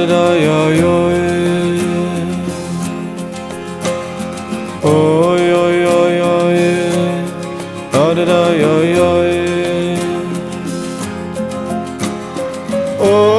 da da yo yo Oy oy oy oy Da da da yo yo Oy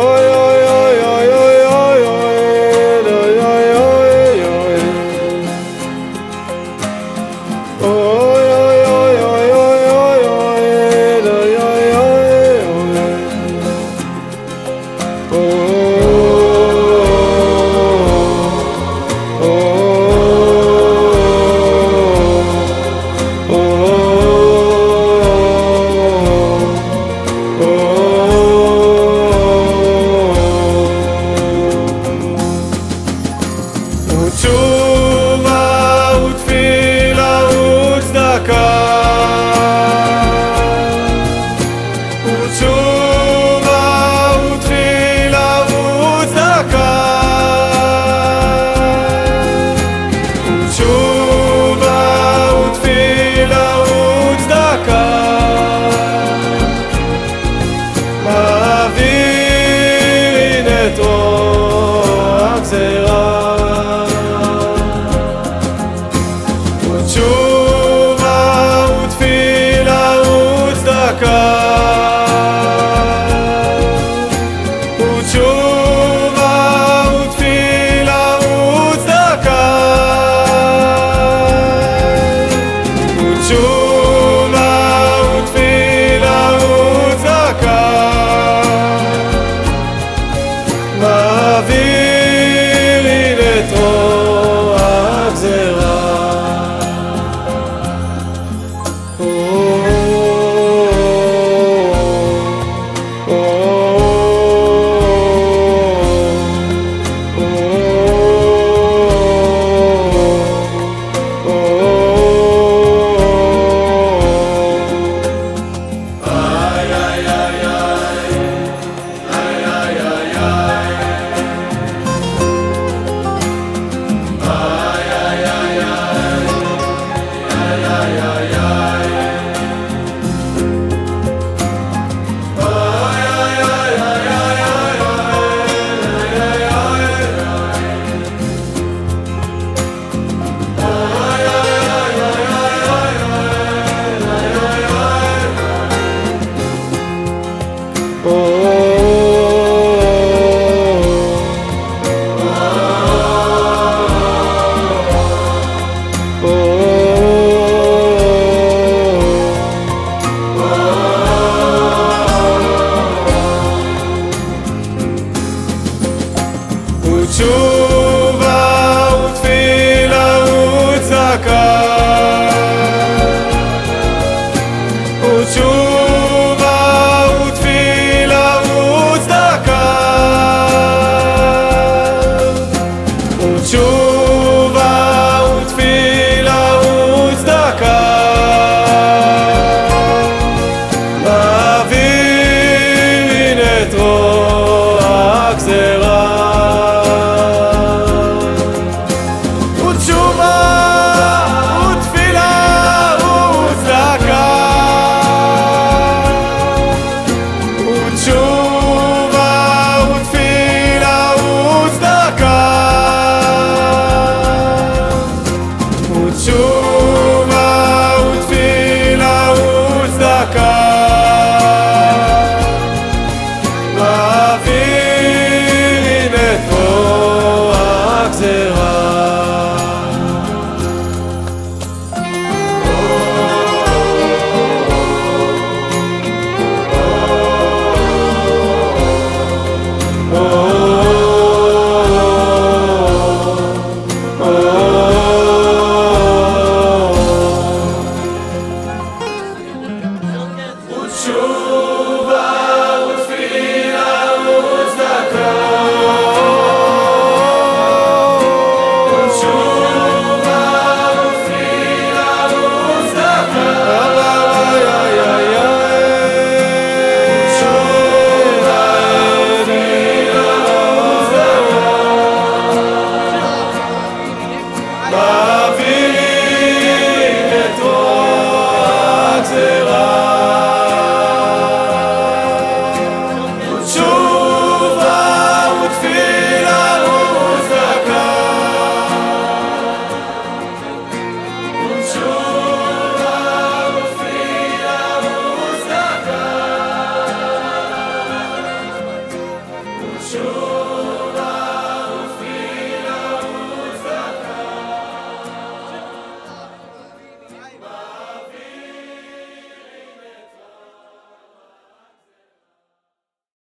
uma vez. 就 show.